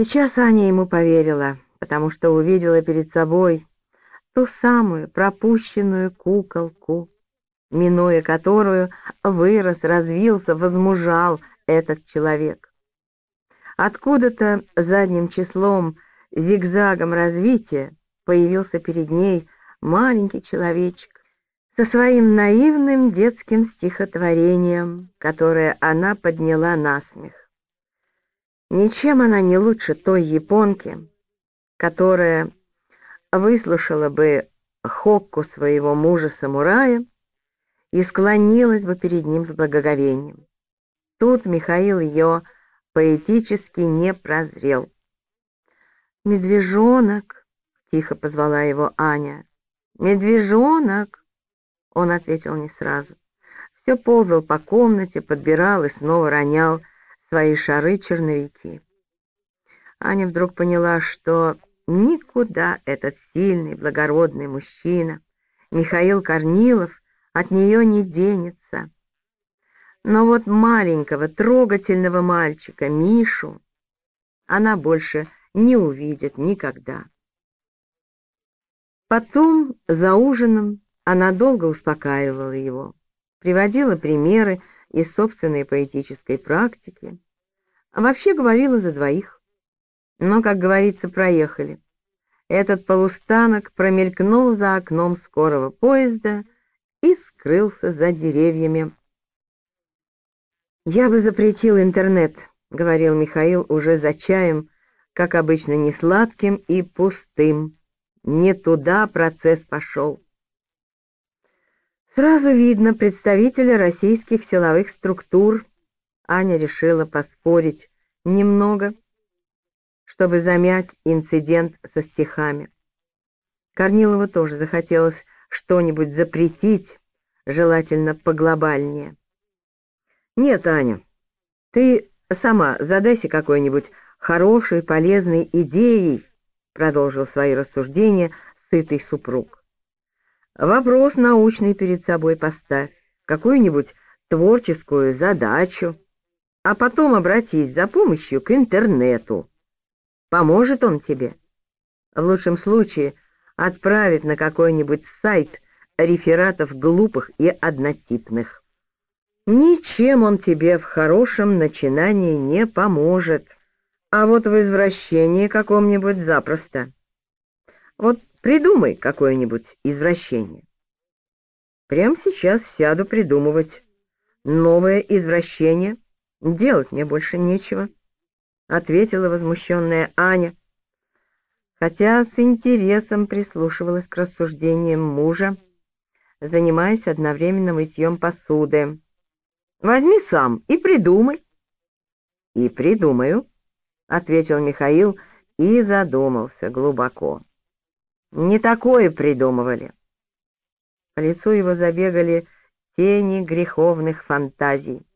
Сейчас Аня ему поверила, потому что увидела перед собой ту самую пропущенную куколку, минуя которую вырос, развился, возмужал этот человек. Откуда-то задним числом, зигзагом развития появился перед ней маленький человечек со своим наивным детским стихотворением, которое она подняла на смех. Ничем она не лучше той японки, которая выслушала бы хокку своего мужа-самурая и склонилась бы перед ним с благоговением. Тут Михаил ее поэтически не прозрел. «Медвежонок!» — тихо позвала его Аня. «Медвежонок!» Он ответил не сразу. Все ползал по комнате, подбирал и снова ронял свои шары-черновики. Аня вдруг поняла, что никуда этот сильный, благородный мужчина, Михаил Корнилов, от нее не денется. Но вот маленького, трогательного мальчика, Мишу, она больше не увидит никогда. Потом, за ужином, она долго успокаивала его, приводила примеры из собственной поэтической практики, а вообще говорила за двоих. Но, как говорится, проехали. Этот полустанок промелькнул за окном скорого поезда и скрылся за деревьями. «Я бы запретил интернет», — говорил Михаил уже за чаем, как обычно, не сладким и пустым. Не туда процесс пошел. Сразу видно представителя российских силовых структур. Аня решила поспорить немного, чтобы замять инцидент со стихами. Корнилову тоже захотелось что-нибудь запретить, желательно поглобальнее. «Нет, Аня, ты сама задайся какой-нибудь хорошей, полезной идеей», продолжил свои рассуждения сытый супруг. Вопрос научный перед собой поставь, какую-нибудь творческую задачу, а потом обратись за помощью к интернету. Поможет он тебе. В лучшем случае отправит на какой-нибудь сайт рефератов глупых и однотипных. Ничем он тебе в хорошем начинании не поможет, а вот в извращении каком-нибудь запросто. Вот Придумай какое-нибудь извращение. Прямо сейчас сяду придумывать. Новое извращение. Делать мне больше нечего, — ответила возмущенная Аня, хотя с интересом прислушивалась к рассуждениям мужа, занимаясь одновременно мытьем посуды. «Возьми сам и придумай». «И придумаю», — ответил Михаил и задумался глубоко. Не такое придумывали. По лицу его забегали тени греховных фантазий.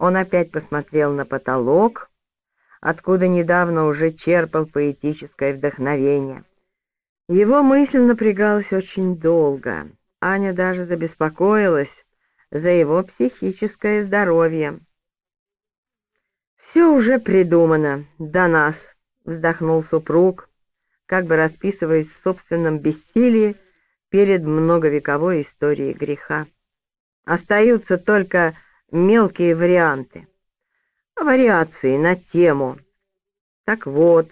Он опять посмотрел на потолок, откуда недавно уже черпал поэтическое вдохновение. Его мысль напрягалась очень долго. Аня даже забеспокоилась за его психическое здоровье. «Все уже придумано до нас», — вздохнул супруг, как бы расписываясь в собственном бессилии перед многовековой историей греха. Остаются только мелкие варианты, вариации на тему. Так вот,